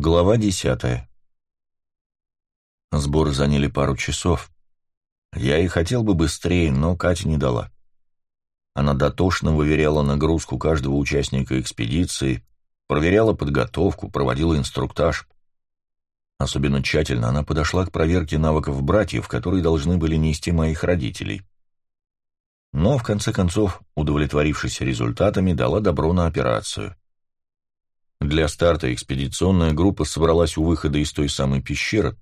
Глава десятая. Сборы заняли пару часов. Я и хотел бы быстрее, но Катя не дала. Она дотошно выверяла нагрузку каждого участника экспедиции, проверяла подготовку, проводила инструктаж. Особенно тщательно она подошла к проверке навыков братьев, которые должны были нести моих родителей. Но, в конце концов, удовлетворившись результатами, дала добро на операцию. Для старта экспедиционная группа собралась у выхода из той самой пещеры,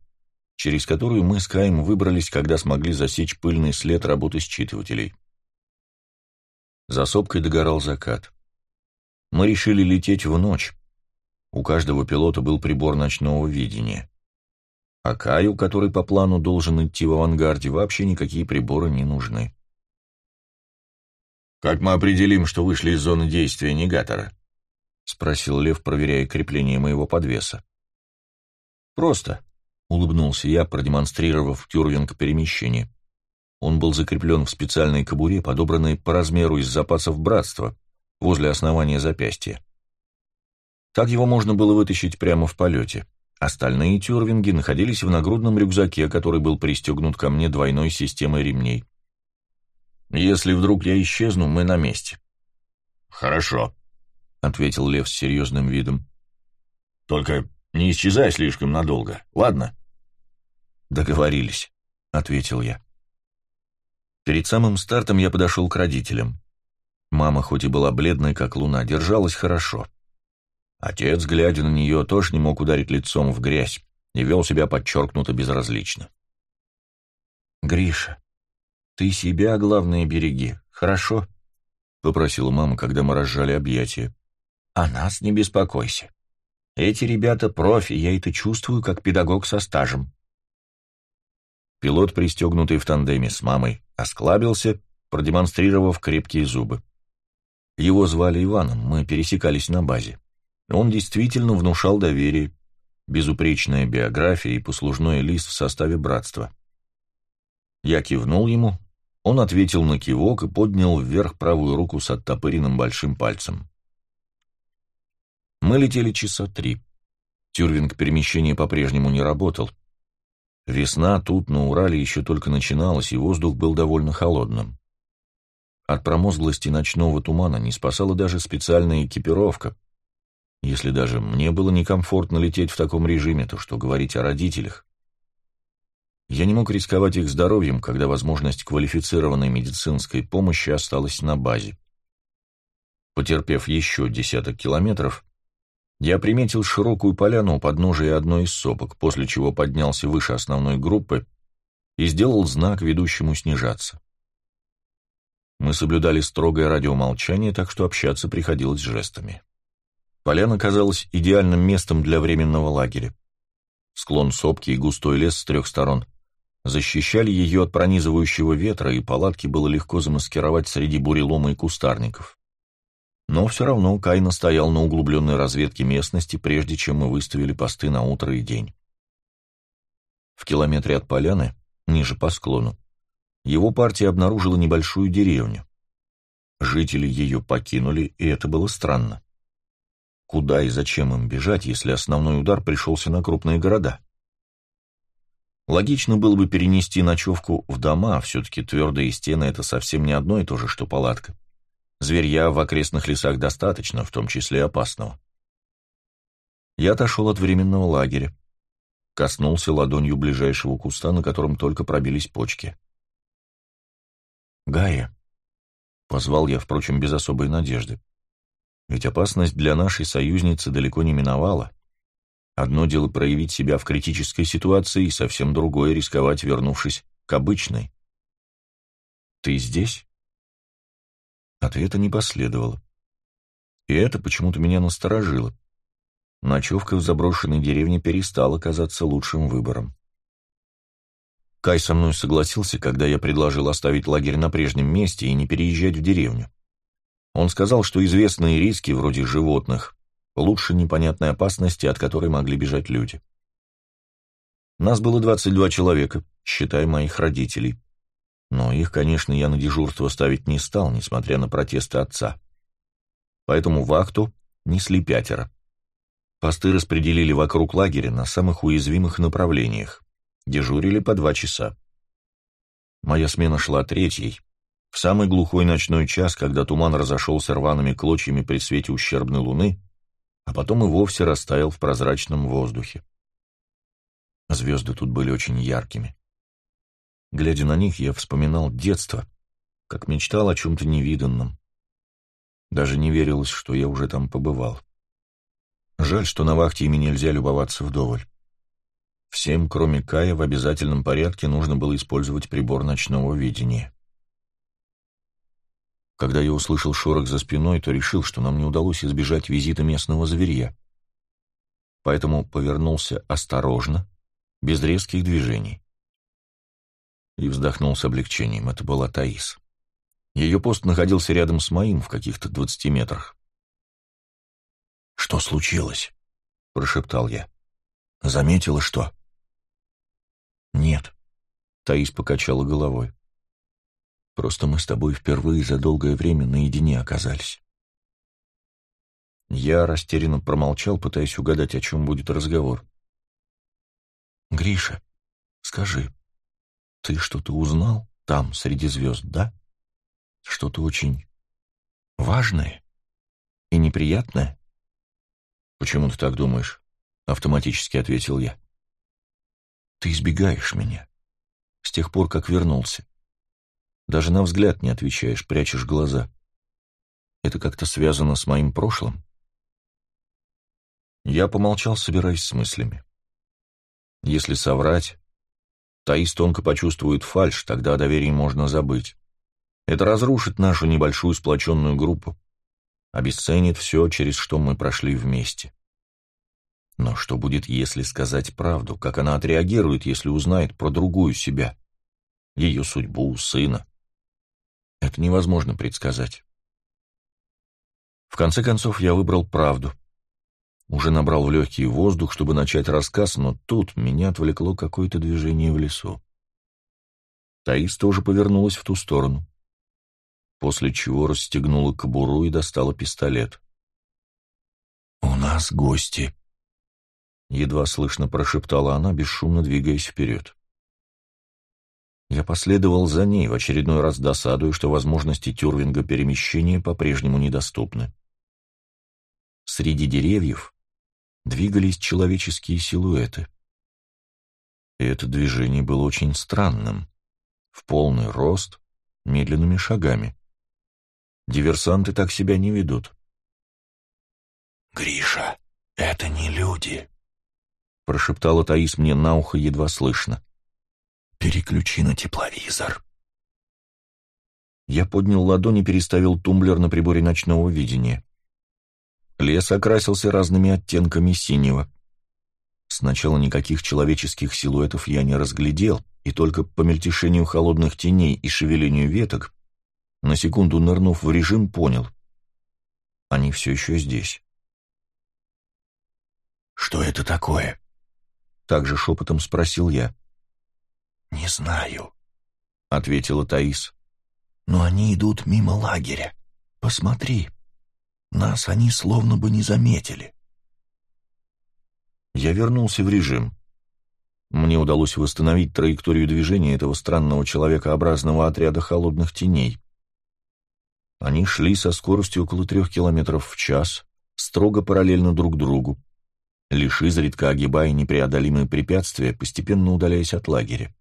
через которую мы с Каем выбрались, когда смогли засечь пыльный след работы считывателей. За сопкой догорал закат. Мы решили лететь в ночь. У каждого пилота был прибор ночного видения. А Каю, который по плану должен идти в авангарде, вообще никакие приборы не нужны. «Как мы определим, что вышли из зоны действия негатора?» — спросил Лев, проверяя крепление моего подвеса. «Просто», — улыбнулся я, продемонстрировав тюрвинг перемещения. Он был закреплен в специальной кобуре, подобранной по размеру из запасов братства, возле основания запястья. Так его можно было вытащить прямо в полете. Остальные тюрвинги находились в нагрудном рюкзаке, который был пристегнут ко мне двойной системой ремней. «Если вдруг я исчезну, мы на месте». «Хорошо», — ответил Лев с серьезным видом. «Только не исчезай слишком надолго, ладно?» «Договорились», — ответил я. Перед самым стартом я подошел к родителям. Мама, хоть и была бледной, как луна, держалась хорошо. Отец, глядя на нее, тоже не мог ударить лицом в грязь и вел себя подчеркнуто безразлично. «Гриша, ты себя, главное, береги, хорошо?» — попросила мама, когда мы разжали объятия. О нас не беспокойся. Эти ребята профи, я это чувствую, как педагог со стажем. Пилот, пристегнутый в тандеме с мамой, осклабился, продемонстрировав крепкие зубы. Его звали Иваном, мы пересекались на базе. Он действительно внушал доверие, безупречная биография и послужной лист в составе братства. Я кивнул ему, он ответил на кивок и поднял вверх правую руку с оттопыренным большим пальцем. Мы летели часа три. Тюрвинг перемещения по-прежнему не работал. Весна тут, на Урале, еще только начиналась, и воздух был довольно холодным. От промозглости ночного тумана не спасала даже специальная экипировка. Если даже мне было некомфортно лететь в таком режиме, то что говорить о родителях? Я не мог рисковать их здоровьем, когда возможность квалифицированной медицинской помощи осталась на базе. Потерпев еще десяток километров, я приметил широкую поляну у подножия одной из сопок, после чего поднялся выше основной группы и сделал знак ведущему снижаться. Мы соблюдали строгое радиомолчание, так что общаться приходилось жестами. Поляна казалась идеальным местом для временного лагеря. Склон сопки и густой лес с трех сторон защищали ее от пронизывающего ветра, и палатки было легко замаскировать среди бурелома и кустарников. Но все равно Кай настоял на углубленной разведке местности, прежде чем мы выставили посты на утро и день. В километре от поляны, ниже по склону, его партия обнаружила небольшую деревню. Жители ее покинули, и это было странно. Куда и зачем им бежать, если основной удар пришелся на крупные города? Логично было бы перенести ночевку в дома, все-таки твердые стены — это совсем не одно и то же, что палатка. Зверья в окрестных лесах достаточно, в том числе опасного. Я отошел от временного лагеря. Коснулся ладонью ближайшего куста, на котором только пробились почки. «Гая», — позвал я, впрочем, без особой надежды. Ведь опасность для нашей союзницы далеко не миновала. Одно дело проявить себя в критической ситуации, и совсем другое — рисковать, вернувшись к обычной. «Ты здесь?» Ответа не последовало. И это почему-то меня насторожило. Ночевка в заброшенной деревне перестала казаться лучшим выбором. Кай со мной согласился, когда я предложил оставить лагерь на прежнем месте и не переезжать в деревню. Он сказал, что известные риски, вроде животных, лучше непонятной опасности, от которой могли бежать люди. Нас было 22 человека, считая моих родителей. Но их, конечно, я на дежурство ставить не стал, несмотря на протесты отца. Поэтому вахту несли пятеро. Посты распределили вокруг лагеря на самых уязвимых направлениях. Дежурили по два часа. Моя смена шла третьей, в самый глухой ночной час, когда туман разошелся рваными клочьями при свете ущербной луны, а потом и вовсе растаял в прозрачном воздухе. Звезды тут были очень яркими. Глядя на них, я вспоминал детство, как мечтал о чем-то невиданном. Даже не верилось, что я уже там побывал. Жаль, что на вахте ими нельзя любоваться вдоволь. Всем, кроме Кая, в обязательном порядке нужно было использовать прибор ночного видения. Когда я услышал шорох за спиной, то решил, что нам не удалось избежать визита местного зверя. Поэтому повернулся осторожно, без резких движений. И вздохнул с облегчением. Это была Таис. Ее пост находился рядом с моим, в каких-то двадцати метрах. «Что случилось?» — прошептал я. «Заметила, что?» «Нет», — Таис покачала головой. «Просто мы с тобой впервые за долгое время наедине оказались». Я растерянно промолчал, пытаясь угадать, о чем будет разговор. «Гриша, скажи, ты что-то узнал там, среди звезд, да? Что-то очень важное и неприятное?» «Почему ты так думаешь?» — автоматически ответил я. «Ты избегаешь меня. С тех пор, как вернулся. Даже на взгляд не отвечаешь, прячешь глаза. Это как-то связано с моим прошлым?» Я помолчал, собираясь с мыслями. Если соврать, Таис тонко почувствует фальшь, тогда о доверии можно забыть. Это разрушит нашу небольшую сплоченную группу, обесценит все, через что мы прошли вместе. Но что будет, если сказать правду? Как она отреагирует, если узнает про другую себя? Ее судьбу, сына? Это невозможно предсказать. В конце концов, я выбрал правду. Уже набрал в легкий воздух, чтобы начать рассказ, но тут меня отвлекло какое-то движение в лесу. Таис тоже повернулась в ту сторону, после чего расстегнула кобуру и достала пистолет. «У нас гости», — едва слышно прошептала она, бесшумно двигаясь вперед. Я последовал за ней, в очередной раз досадуя, что возможности Тюрвинга перемещения по-прежнему недоступны. Среди деревьев двигались человеческие силуэты. И это движение было очень странным, в полный рост, медленными шагами. Диверсанты так себя не ведут. «Гриша, это не люди», прошептала Таис мне на ухо едва слышно. «Переключи на тепловизор». Я поднял ладонь и переставил тумблер на приборе ночного видения. Лес окрасился разными оттенками синего. Сначала никаких человеческих силуэтов я не разглядел, и только по мельтешению холодных теней и шевелению веток, на секунду нырнув в режим, понял. Они все еще здесь. «Что это такое?» Также шепотом спросил я. «Не знаю», — ответила Таис. «Но они идут мимо лагеря. Посмотри. Нас они словно бы не заметили». Я вернулся в режим. Мне удалось восстановить траекторию движения этого странного человекообразного отряда холодных теней. Они шли со скоростью около трех километров в час, строго параллельно друг другу лишь изредка огибая непреодолимые препятствия, постепенно удаляясь от лагеря.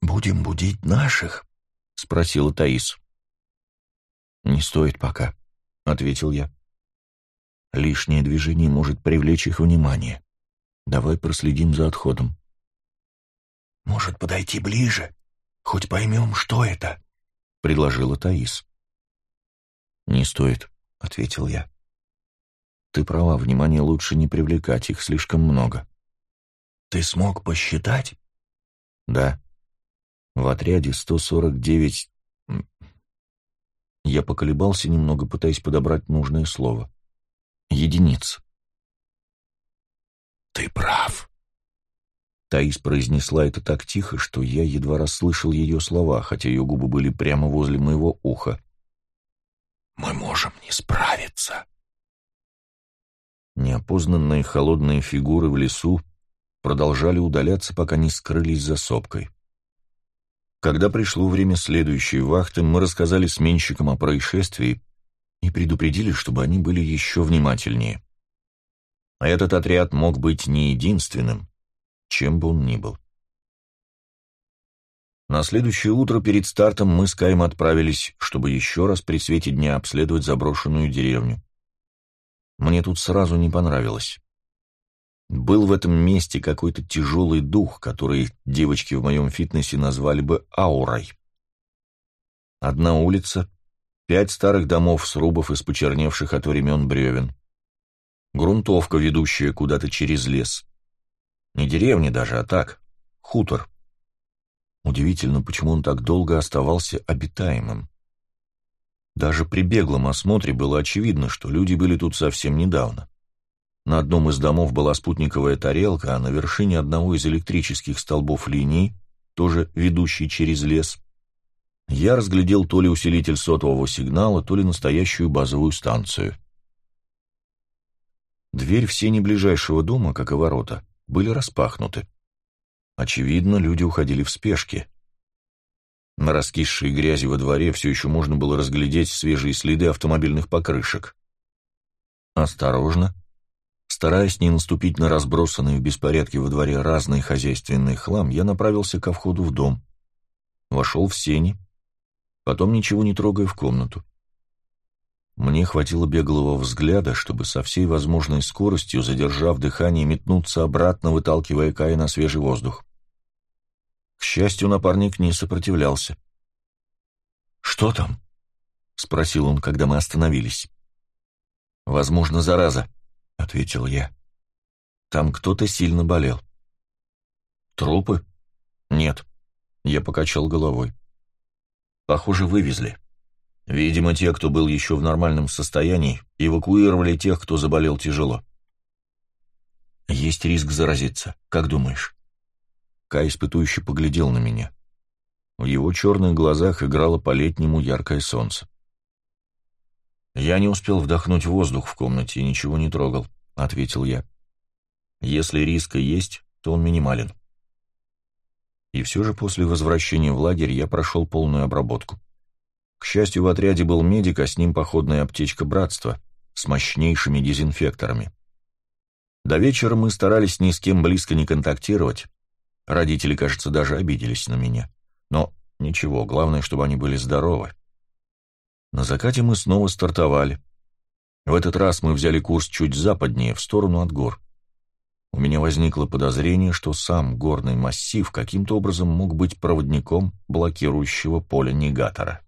«Будем будить наших?» — спросила Таис. «Не стоит пока», — ответил я. «Лишнее движение может привлечь их внимание. Давай проследим за отходом». «Может, подойти ближе? Хоть поймем, что это?» — предложила Таис. «Не стоит», — ответил я. Ты права, внимание лучше не привлекать, их слишком много. Ты смог посчитать? Да. В отряде 149... Я поколебался немного, пытаясь подобрать нужное слово. Единиц. Ты прав. Таис произнесла это так тихо, что я едва расслышал ее слова, хотя ее губы были прямо возле моего уха. «Мы можем не справиться», Неопознанные холодные фигуры в лесу продолжали удаляться, пока не скрылись за сопкой. Когда пришло время следующей вахты, мы рассказали сменщикам о происшествии и предупредили, чтобы они были еще внимательнее. Этот отряд мог быть не единственным, чем бы он ни был. На следующее утро перед стартом мы с Каем отправились, чтобы еще раз при свете дня обследовать заброшенную деревню. Мне тут сразу не понравилось. Был в этом месте какой-то тяжелый дух, который девочки в моем фитнесе назвали бы аурой. Одна улица, пять старых домов срубов из почерневших от времен бревен, грунтовка, ведущая куда-то через лес. Не деревня даже, а так, хутор. Удивительно, почему он так долго оставался обитаемым. Даже при беглом осмотре было очевидно, что люди были тут совсем недавно. На одном из домов была спутниковая тарелка, а на вершине одного из электрических столбов линий, тоже ведущей через лес, я разглядел то ли усилитель сотового сигнала, то ли настоящую базовую станцию. Дверь в сене ближайшего дома, как и ворота, были распахнуты. Очевидно, люди уходили в спешке. На раскисшей грязи во дворе все еще можно было разглядеть свежие следы автомобильных покрышек. Осторожно, Стараясь не наступить на разбросанный в беспорядке во дворе разный хозяйственный хлам, я направился ко входу в дом. Вошел в сени, потом, ничего не трогая, в комнату. Мне хватило беглого взгляда, чтобы со всей возможной скоростью, задержав дыхание, метнуться обратно, выталкивая Кая на свежий воздух. К счастью, напарник не сопротивлялся. «Что там?» — спросил он, когда мы остановились. «Возможно, зараза», — ответил я. «Там кто-то сильно болел». «Трупы?» «Нет». Я покачал головой. «Похоже, вывезли. Видимо, те, кто был еще в нормальном состоянии, эвакуировали тех, кто заболел тяжело». «Есть риск заразиться, как думаешь?» Кай испытующе поглядел на меня. В его черных глазах играло по-летнему яркое солнце. «Я не успел вдохнуть воздух в комнате и ничего не трогал», — ответил я. «Если риска есть, то он минимален». И все же после возвращения в лагерь я прошел полную обработку. К счастью, в отряде был медик, а с ним походная аптечка братства с мощнейшими дезинфекторами. До вечера мы старались ни с кем близко не контактировать. Родители, кажется, даже обиделись на меня. Но ничего, главное, чтобы они были здоровы. На закате мы снова стартовали. В этот раз мы взяли курс чуть западнее, в сторону от гор. У меня возникло подозрение, что сам горный массив каким-то образом мог быть проводником блокирующего поля негатора.